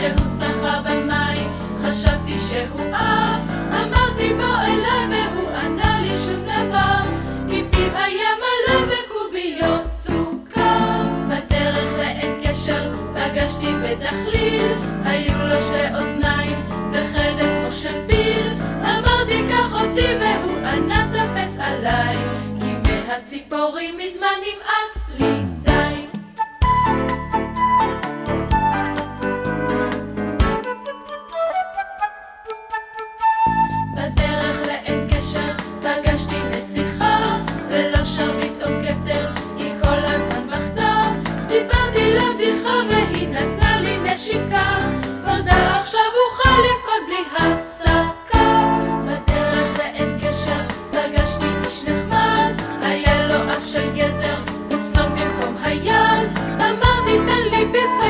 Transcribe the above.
שהוא שחה במים, חשבתי שהוא אב, אמרתי בוא אליי והוא ענה לי שום דבר, כי פיו היה מלא בקוביות סוכר. בדרך לעת גשר פגשתי בדחליל, היו לו שתי אוזניים וחדק כמו שפיל, אמרתי קח אותי והוא ענה עליי, כי מהציפורים מזמן נמאס לי this way.